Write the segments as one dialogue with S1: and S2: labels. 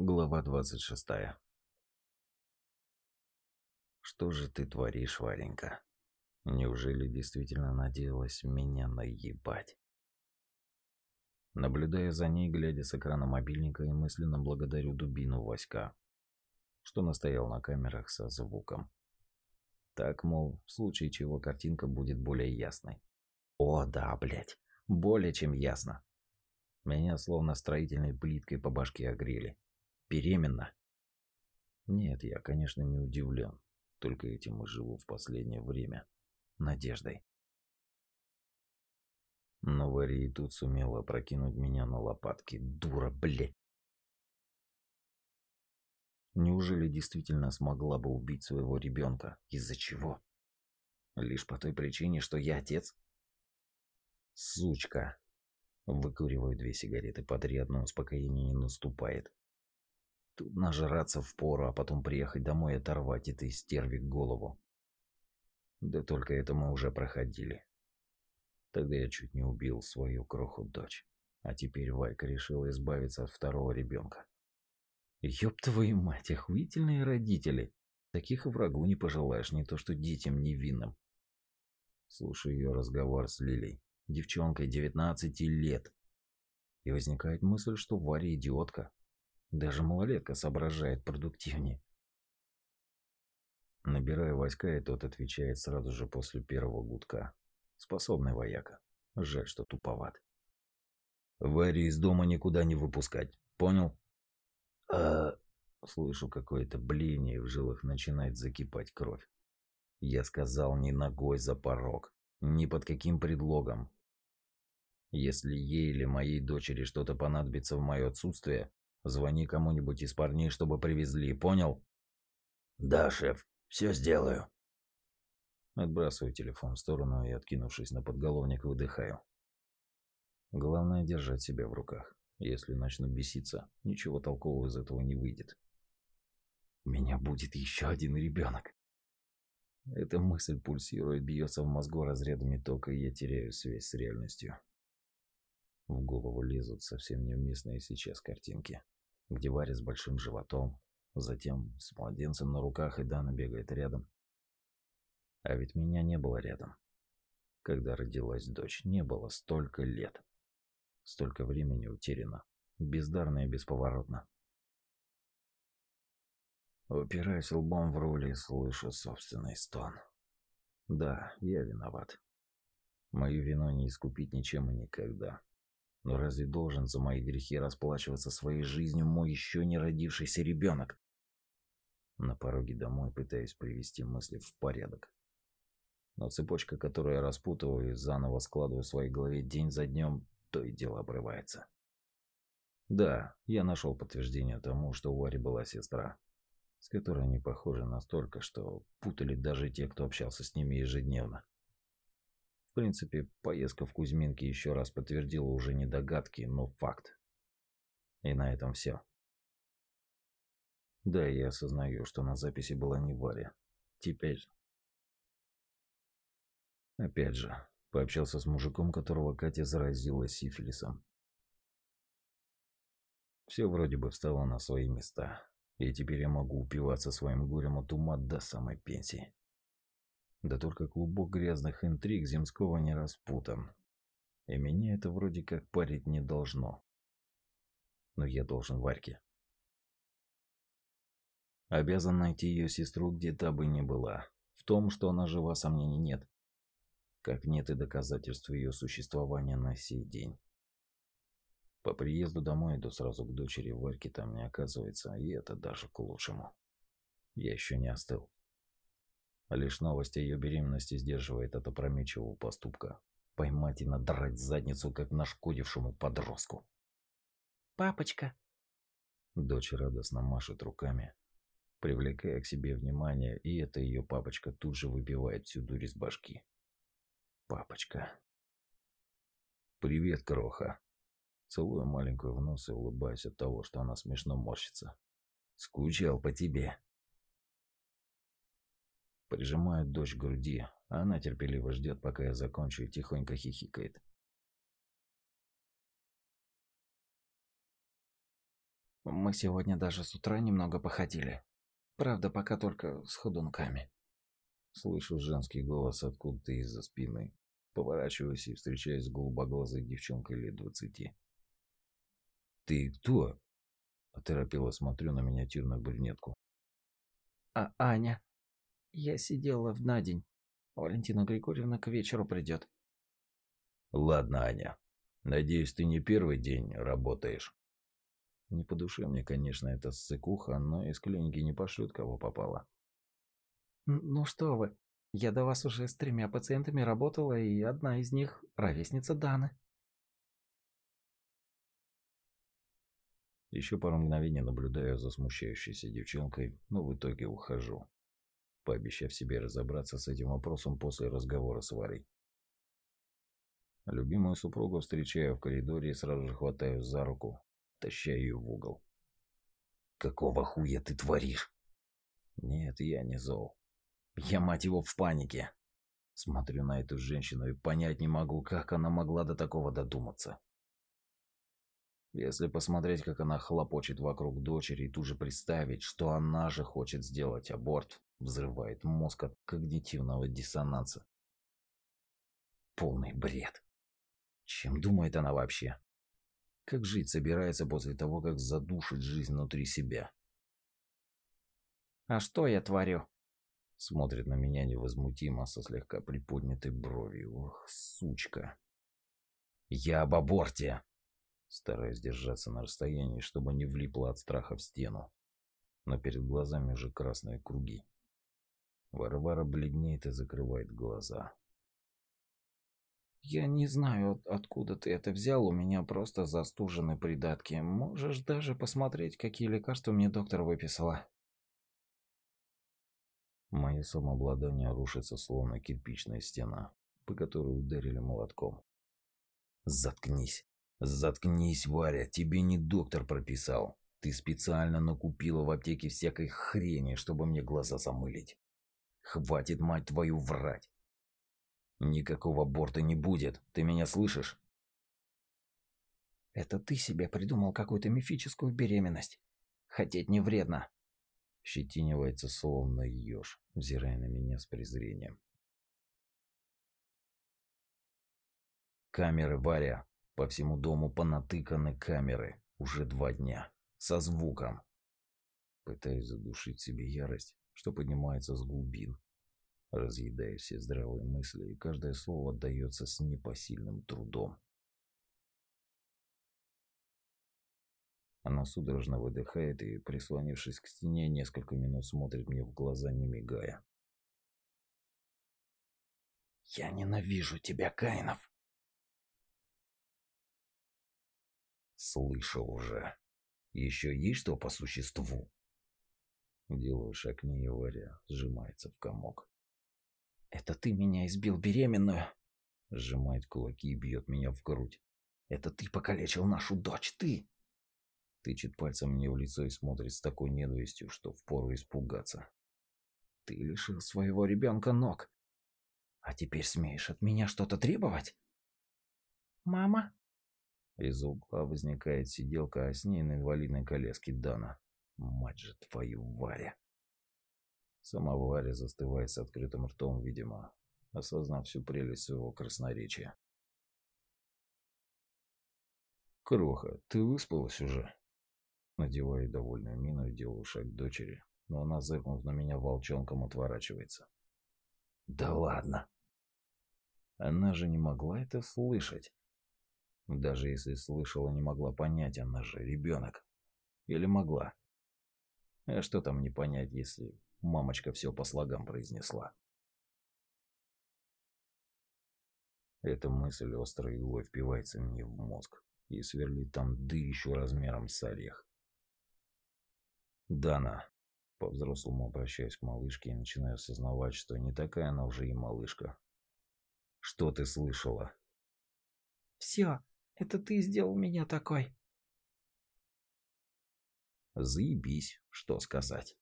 S1: Глава 26. Что же ты творишь, Варенька? Неужели действительно надеялась меня наебать? Наблюдая за ней, глядя с экрана мобильника и мысленно благодарю дубину Васька, что настоял на камерах со звуком. Так, мол, в случае чего картинка будет более ясной. О, да, блядь, более чем ясно. Меня словно строительной плиткой по башке огрели беременна. Нет, я, конечно, не удивлен. Только этим и живу в последнее время. Надеждой. Но Варя и тут сумела прокинуть меня на лопатки. Дура, блядь. Неужели действительно смогла бы убить своего ребенка? Из-за чего? Лишь по той причине, что я отец? Сучка. Выкуриваю две сигареты подряд, но успокоение не наступает. Тут нажраться в пору, а потом приехать домой и оторвать этой стерви голову. Да только это мы уже проходили. Тогда я чуть не убил свою кроху дочь. А теперь Вайка решила избавиться от второго ребенка. Ёб твою мать, охуительные родители. Таких и врагу не пожелаешь, не то что детям невинным. Слушаю ее разговор с Лилей, девчонкой 19 лет. И возникает мысль, что Варя идиотка, даже малолетка соображает продуктивнее. Набираю войска, и тот отвечает сразу же после первого гудка. Способный вояка. Жаль, что туповат. Варю из дома никуда не выпускать. Понял? А... Слышу какое-то бление, и в жилах начинает закипать кровь. Я сказал не ногой за порог. Ни под каким предлогом. Если ей или моей дочери что-то понадобится в мое отсутствие, Звони кому-нибудь из парней, чтобы привезли, понял?
S2: Да, шеф, все сделаю.
S1: Отбрасываю телефон в сторону и, откинувшись на подголовник, выдыхаю. Главное держать себя в руках. Если начну беситься, ничего толкового из этого не выйдет. У меня будет еще один ребенок. Эта мысль пульсирует, бьется в мозгу разрядами тока, и я теряю связь с реальностью. В голову лезут совсем неуместные сейчас картинки, где Варя с большим животом, затем с младенцем на руках и Дана бегает рядом. А ведь меня не было рядом. Когда родилась дочь, не было столько лет. Столько времени утеряно, бездарно и бесповоротно. Упираюсь лбом в руль слышу собственный стон. Да, я виноват. Мою вину не искупить ничем и никогда. Но разве должен за мои грехи расплачиваться своей жизнью мой еще не родившийся ребенок? На пороге домой пытаюсь привести мысли в порядок. Но цепочка, которую я распутываю и заново складываю в своей голове день за днем, то и дело обрывается. Да, я нашел подтверждение тому, что у Вари была сестра, с которой они похожи настолько, что путали даже те, кто общался с ними ежедневно принципе, поездка в Кузьминки еще раз подтвердила уже не догадки, но факт. И на этом все. Да, я осознаю, что на записи была не Варя. Теперь... Опять же, пообщался с мужиком, которого Катя заразила сифилисом. Все вроде бы встало на свои места, и теперь я могу упиваться своим горем от ума до самой пенсии. Да только клубок грязных интриг Земского не распутан. И меня это вроде как парить не должно. Но я должен Варьке. Обязан найти ее сестру, где та бы ни была. В том, что она жива, сомнений нет. Как нет и доказательств ее существования на сей день. По приезду домой иду сразу к дочери, Варьки там не оказывается, и это даже к лучшему. Я еще не остыл. Лишь новость о ее беременности сдерживает от опрометчивого поступка. Поймать и надрать задницу, как нашкодившему подростку.
S3: «Папочка!»
S1: Дочь радостно машет руками, привлекая к себе внимание, и эта ее папочка тут же выбивает всю дурь из башки. Папочка. «Привет, кроха!» Целую маленькую в нос и улыбаюсь от того, что она смешно морщится. «Скучал по тебе!» Прижимает дочь к груди, а она терпеливо ждет, пока я закончу и тихонько хихикает.
S3: Мы сегодня даже с утра немного походили. Правда, пока только с ходунками.
S1: Слышу женский голос откуда-то из-за спины. Поворачиваюсь и встречаюсь с голубоглазой девчонкой лет двадцати. «Ты кто?» Оторопело смотрю на миниатюрную брюнетку.
S3: А Аня? Я сидела в на день. Валентина Григорьевна к вечеру придет.
S1: Ладно, Аня. Надеюсь, ты не первый день работаешь. Не по душе мне, конечно, эта ссыкуха, но из клиники не пошлют, кого попало.
S3: Ну что вы, я до вас уже с тремя пациентами работала, и одна из них – ровесница Даны.
S1: Еще пару мгновений наблюдаю за смущающейся девчонкой, но в итоге ухожу, пообещав себе разобраться с этим вопросом после разговора с Варей. Любимую супругу встречаю в коридоре и сразу же хватаю за руку, таща ее в угол. «Какого хуя ты творишь?» «Нет, я не зол. Я, мать его, в панике. Смотрю на эту женщину и понять не могу, как она могла до такого додуматься. Если посмотреть, как она хлопочет вокруг дочери, и тут же представить, что она же хочет сделать аборт, взрывает мозг от когнитивного диссонанса. Полный бред. Чем думает она вообще? Как жить собирается после того, как задушит жизнь внутри себя?
S3: «А что я творю?»
S1: Смотрит на меня невозмутимо, со слегка приподнятой бровью. Ох, сучка. «Я об аборте!» Стараюсь держаться на расстоянии, чтобы не влипло от страха в стену. Но перед глазами уже красные круги. Варвара бледнеет и закрывает глаза.
S3: «Я не знаю, откуда ты это взял, у меня просто застужены придатки. Можешь даже посмотреть, какие лекарства мне доктор выписала».
S1: Мое самообладание рушится, словно кирпичная стена, по которой ударили молотком. «Заткнись!» «Заткнись, Варя, тебе не доктор прописал. Ты специально накупила в аптеке всякой хрени, чтобы мне глаза замылить. Хватит, мать твою, врать. Никакого борта не будет, ты меня слышишь?»
S3: «Это ты себе придумал какую-то мифическую беременность. Хотеть не вредно».
S1: Щетинивается словно еж, взирая на меня с презрением. «Камеры, Варя, по всему дому понатыканы камеры. Уже два дня. Со звуком. Пытаюсь задушить себе ярость, что поднимается с глубин. Разъедая все здравые мысли, и каждое слово отдается с непосильным трудом. Она судорожно выдыхает и, прислонившись к стене, несколько минут смотрит мне в глаза, не мигая.
S3: «Я ненавижу тебя, Каинов!»
S1: Слышал уже. Еще есть что по существу? Делаю шаг к ней, Варя сжимается в комок.
S3: «Это ты меня избил беременную?»
S1: Сжимает кулаки и бьет меня в грудь.
S3: «Это ты покалечил нашу дочь, ты!»
S1: Тычет пальцем мне в лицо и смотрит с такой ненавистью, что впору испугаться.
S3: «Ты лишил своего ребенка ног. А теперь смеешь от меня что-то требовать?» «Мама?»
S1: Из угла возникает сиделка, а с ней на инвалидной коляске Дана. Мать же твою, Варя. Сама Варя застывает с открытым ртом, видимо, осознав всю прелесть своего красноречия. «Кроха, ты выспалась уже?» Надеваю довольную мину и делаю шаг к дочери, но она, зыркнув на меня волчонком, отворачивается. «Да ладно!» Она же не могла это слышать. Даже если слышала, не могла понять, она же ребенок. Или могла? А что там не понять, если мамочка все по слогам произнесла? Эта мысль острой иглой впивается мне в мозг и сверлит там ды еще размером с орех. Дана, по-взрослому обращаюсь к малышке и начинаю осознавать, что не такая она уже и малышка. Что ты слышала?
S3: Все, это ты сделал меня такой.
S1: Заебись, что сказать.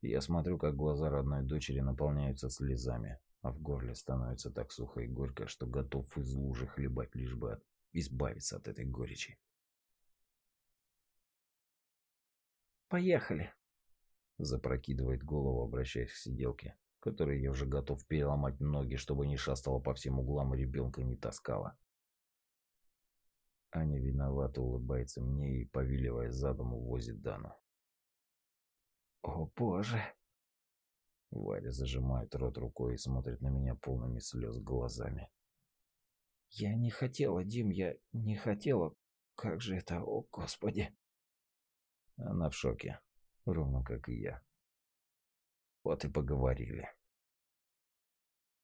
S1: Я смотрю, как глаза родной дочери наполняются слезами, а в горле становится так сухо и горько, что готов из лужи хлебать, лишь бы избавиться от этой горечи.
S3: Поехали.
S1: Запрокидывает голову, обращаясь к сиделке, которой я уже готов переломать ноги, чтобы не шастала по всем углам и ребенка не таскала. Аня виновато улыбается мне и, повиливая задом, увозит Дану.
S3: О боже.
S1: Варя зажимает рот рукой и смотрит на меня полными слез глазами.
S3: Я не хотела, Дим, я не хотела. Как же это, о господи.
S1: Она в шоке, ровно как и я. Вот и поговорили.